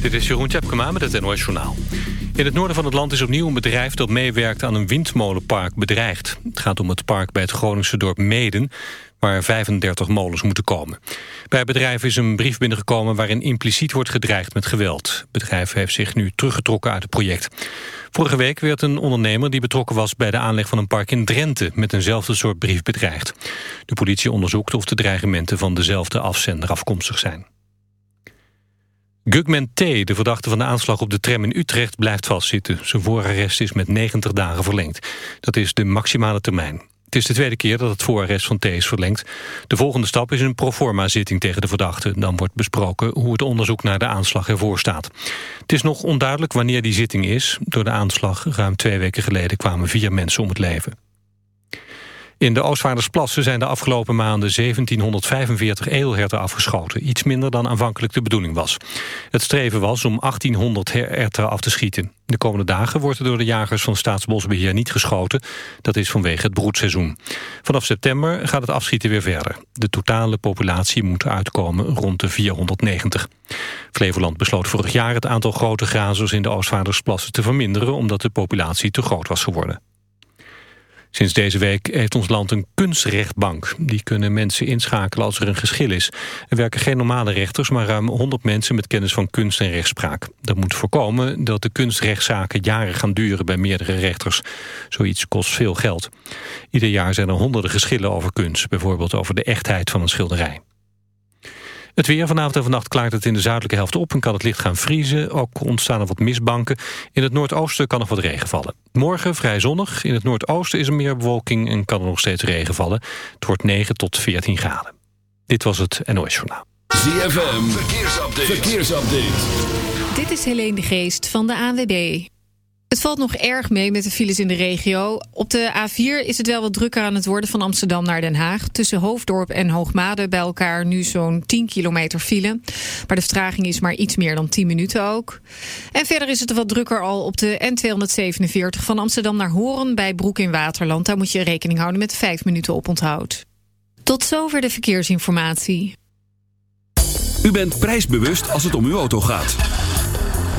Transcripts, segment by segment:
Dit is Jeroen Tjepkema met het NOS Journaal. In het noorden van het land is opnieuw een bedrijf dat meewerkt aan een windmolenpark bedreigd. Het gaat om het park bij het Groningse dorp Meden, waar 35 molens moeten komen. Bij het bedrijf is een brief binnengekomen waarin impliciet wordt gedreigd met geweld. Het bedrijf heeft zich nu teruggetrokken uit het project. Vorige week werd een ondernemer die betrokken was bij de aanleg van een park in Drenthe met eenzelfde soort brief bedreigd. De politie onderzoekt of de dreigementen van dezelfde afzender afkomstig zijn. Gugman T., de verdachte van de aanslag op de tram in Utrecht, blijft vastzitten. Zijn voorarrest is met 90 dagen verlengd. Dat is de maximale termijn. Het is de tweede keer dat het voorarrest van T is verlengd. De volgende stap is een proforma-zitting tegen de verdachte. Dan wordt besproken hoe het onderzoek naar de aanslag ervoor staat. Het is nog onduidelijk wanneer die zitting is. Door de aanslag ruim twee weken geleden kwamen vier mensen om het leven. In de Oostvaardersplassen zijn de afgelopen maanden 1745 edelherten afgeschoten. Iets minder dan aanvankelijk de bedoeling was. Het streven was om 1800 herten af te schieten. De komende dagen wordt er door de jagers van Staatsbosbeheer niet geschoten. Dat is vanwege het broedseizoen. Vanaf september gaat het afschieten weer verder. De totale populatie moet uitkomen rond de 490. Flevoland besloot vorig jaar het aantal grote grazers in de Oostvaardersplassen te verminderen... omdat de populatie te groot was geworden. Sinds deze week heeft ons land een kunstrechtbank. Die kunnen mensen inschakelen als er een geschil is. Er werken geen normale rechters, maar ruim 100 mensen met kennis van kunst en rechtspraak. Dat moet voorkomen dat de kunstrechtszaken jaren gaan duren bij meerdere rechters. Zoiets kost veel geld. Ieder jaar zijn er honderden geschillen over kunst. Bijvoorbeeld over de echtheid van een schilderij. Het weer vanavond en vannacht klaart het in de zuidelijke helft op... en kan het licht gaan vriezen. Ook ontstaan er wat mistbanken. In het noordoosten kan nog wat regen vallen. Morgen vrij zonnig. In het noordoosten is er meer bewolking en kan er nog steeds regen vallen. Het wordt 9 tot 14 graden. Dit was het NOS Journaal. ZFM, verkeersupdate. verkeersupdate. Dit is Helene de Geest van de ANWB. Het valt nog erg mee met de files in de regio. Op de A4 is het wel wat drukker aan het worden van Amsterdam naar Den Haag. Tussen Hoofddorp en Hoogmade bij elkaar nu zo'n 10 kilometer file. Maar de vertraging is maar iets meer dan 10 minuten ook. En verder is het wat drukker al op de N247 van Amsterdam naar Horen bij Broek in Waterland. Daar moet je rekening houden met 5 minuten oponthoud. Tot zover de verkeersinformatie. U bent prijsbewust als het om uw auto gaat.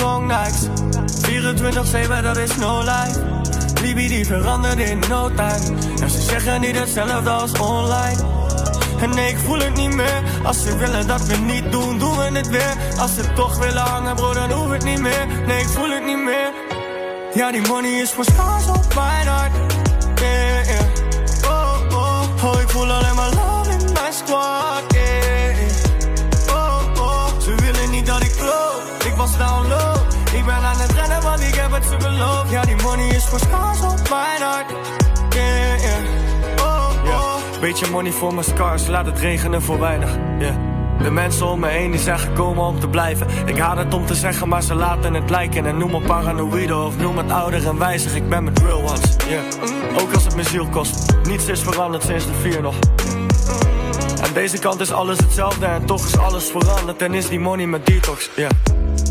Long nights, 24-7, dat is no life. Liefie die verandert in no time. En ze zeggen niet hetzelfde als online. En nee, ik voel het niet meer. Als ze willen dat we niet doen, doen we het weer. Als ze toch willen hangen, bro, dan hoef het niet meer. Nee, ik voel het niet meer. Ja, die money is voor schaars op mijn hart. Yeah, yeah. Oh, oh, oh, ik voel alleen maar Beetje money voor mijn scars, laat het regenen voor weinig. De mensen om me heen die zijn gekomen om te blijven. Ik haat het om te zeggen, maar ze laten het lijken. En noem me paranoïde of noem het ouder en wijzig. Ik ben met real ones. Ook als het mijn ziel kost. Niets is veranderd sinds de vier nog. Aan deze kant is alles hetzelfde en toch is alles veranderd. En is die money mijn detox, yeah.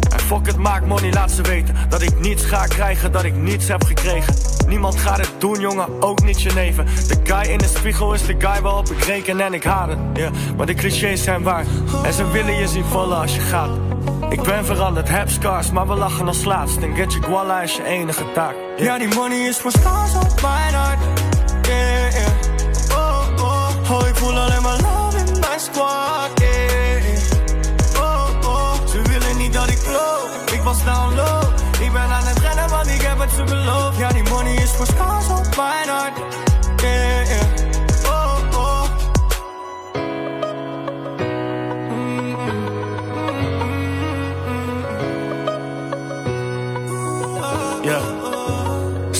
En fuck het, maak money, laat ze weten Dat ik niets ga krijgen, dat ik niets heb gekregen Niemand gaat het doen, jongen, ook niet je neven De guy in de spiegel is de guy waarop ik reken en ik haat het yeah. Maar de clichés zijn waar. En ze willen je zien vallen als je gaat. Ik ben veranderd, heb scars, maar we lachen als laatst. En get je guala is je enige taak yeah. Ja, die money is voor scars op mijn hart Yeah, yeah. Oh, oh, oh, ik voel alleen maar love in mijn squad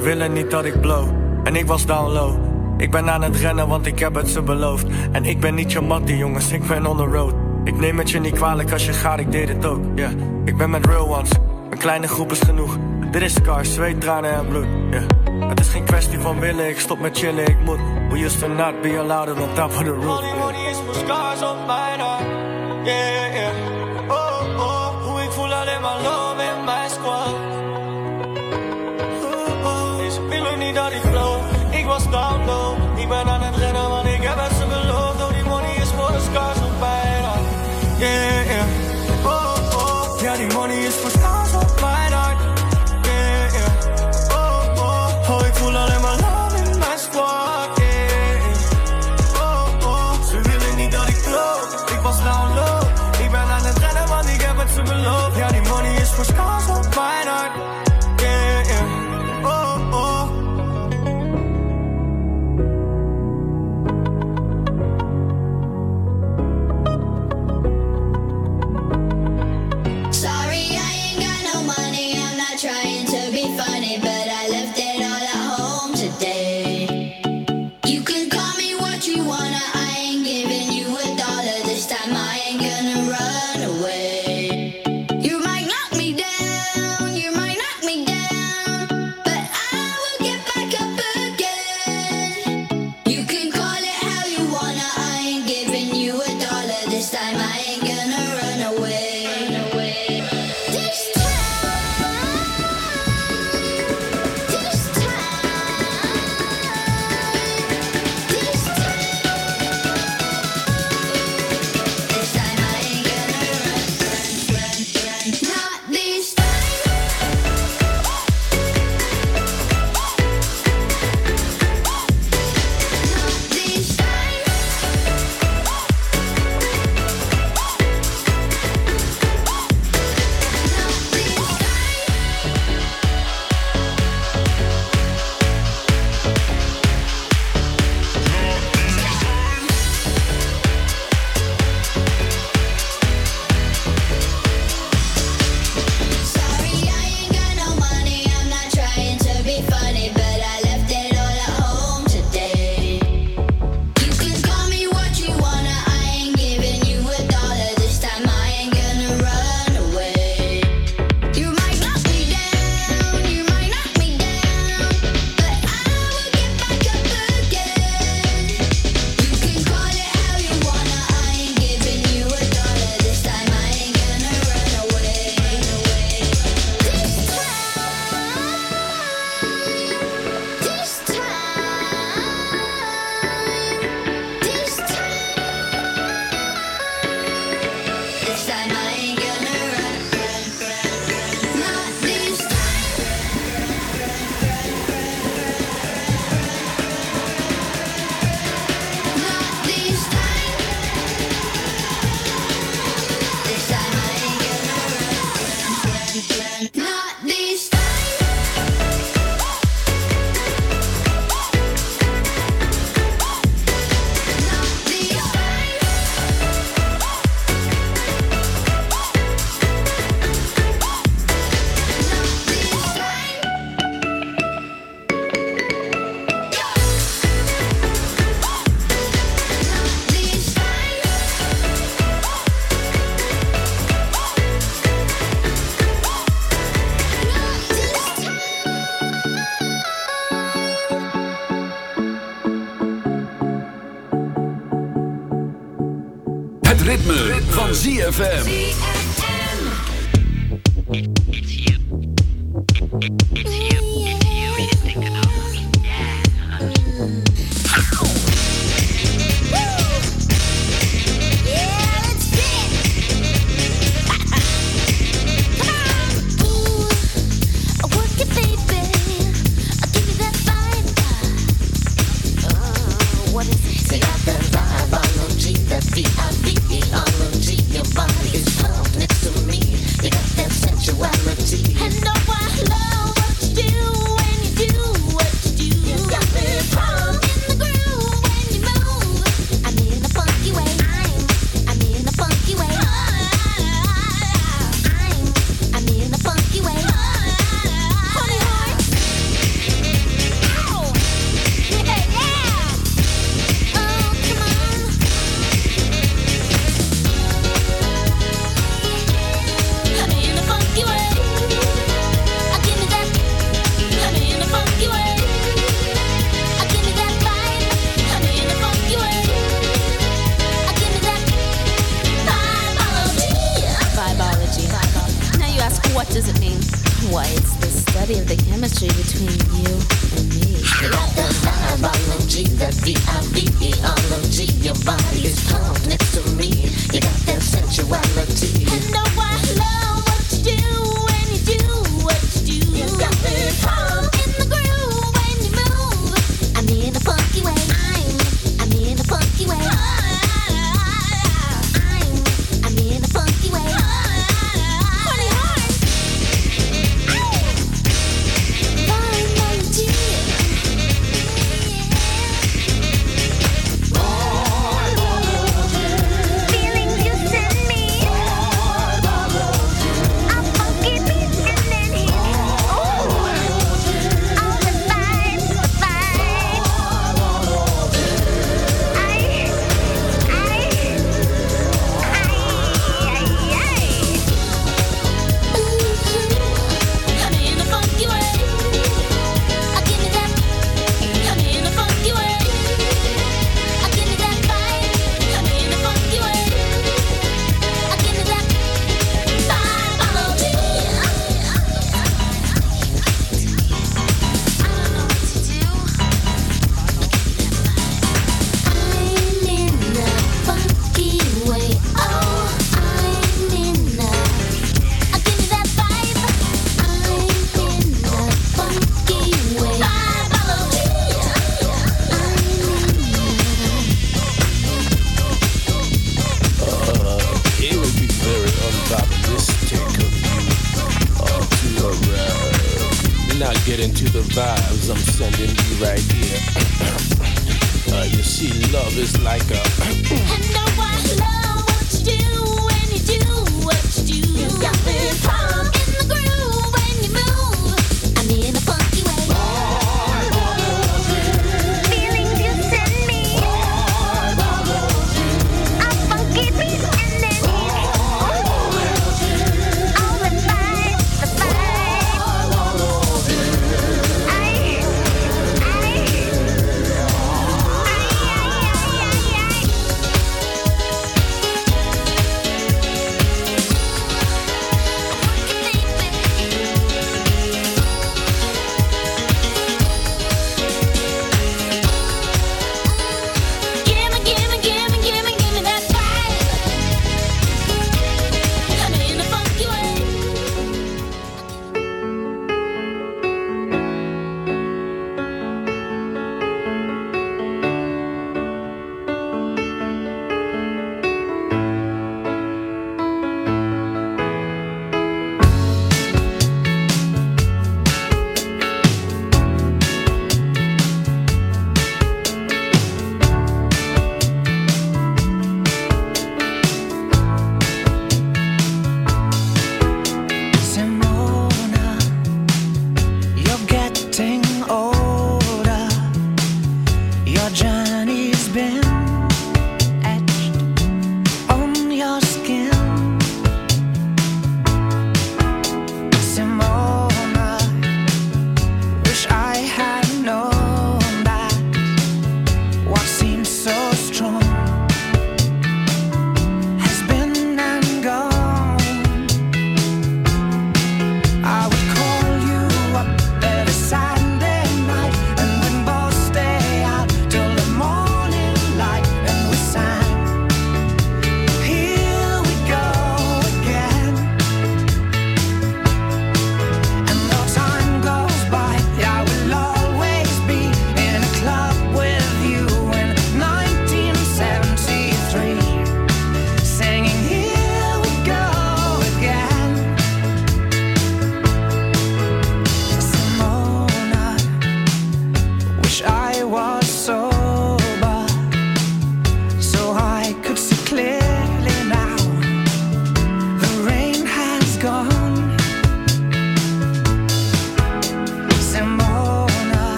Ze willen niet dat ik blow En ik was down low. Ik ben aan het rennen, want ik heb het ze beloofd. En ik ben niet je mattie, jongens, ik ben on the road. Ik neem het je niet kwalijk als je gaat, ik deed het ook yeah. Ik ben met real ones Een kleine groep is genoeg. Dit is scars, zweet, tranen en bloed yeah. Het is geen kwestie van willen, ik stop met chillen, ik moet. We used to not be allowed on top of the roof. Is voor scars op mijn hart Yeah, yeah Oh, oh, hoe ik voel alleen maar love ZFM.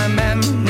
my memory.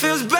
feels better